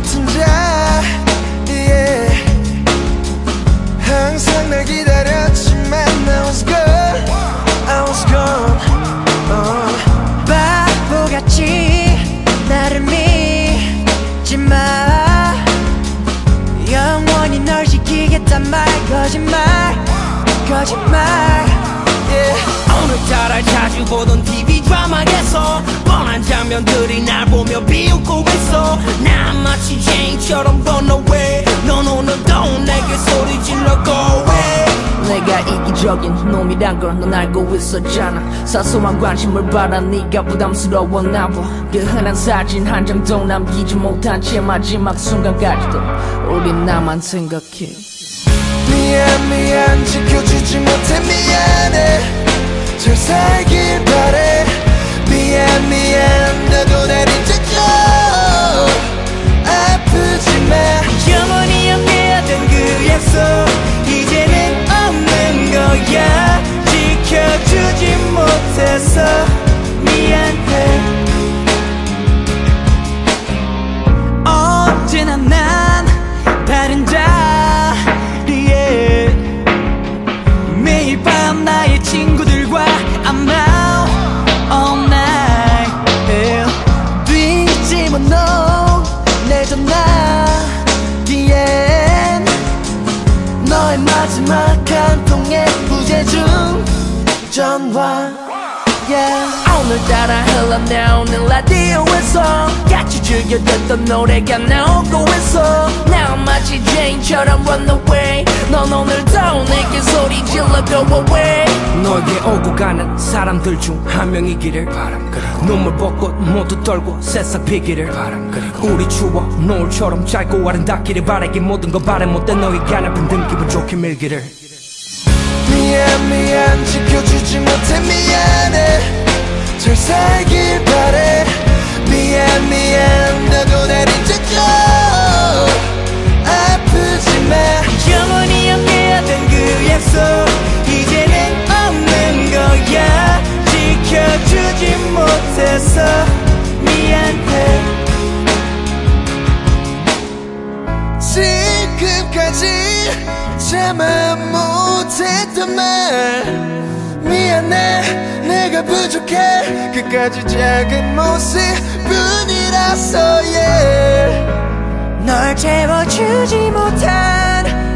같은 자 yeah. 항상 날 기다렸지만 I was gone I was gone uh. 바보같이 나를 믿지마 영원히 널 지키겠단 말 거짓말 거짓말 yeah. 오늘따라 자주 보던 TV 드라마에서 뻔한 장면들이 날 보며 비웃고 있어. 난 마치 제인처럼 run away. 넌 오늘도 내게 소리 질러 go away. 내가 이기적인 놈이란 걸 넌 알고 있었잖아. 사소한 관심을 받아 네가 부담스러웠나 봐그 흔한 사진 한 장도 남기지 못한 채 마지막 순간까지도 우린 나만 생각해. 미안 미안 지켜 친구들과 I'm out all night yeah. 뒤집어 놓내 전화기엔 너의 마지막 한 통의 부재중 전화 yeah. 오늘따라 흘러나오는 라디오에서 같이 즐겨 듣던 노래가 나오고 있어 나 마치 제인처럼 run away. 넌 오늘도 내게 소리 질러 go away. 너에게 오고 가는 사람들 중 한 명이기를 바람 그리고 눈물 벚꽃 모두 떨고 새싹 피기를 바람 그리고 우리 추억 노을처럼 짧고 아름답기를 바라기 모든 걸 바래 못된 너에게 하나뿐 든 기분 좋게 밀기를. 미안 미안 지켜주지 못해 미안해. 잘 살길 지금까지. 참아 못했던 말 미안해 내가 부족해. 끝까지 작은 모습뿐이라서 yeah. 널 채워주지 못한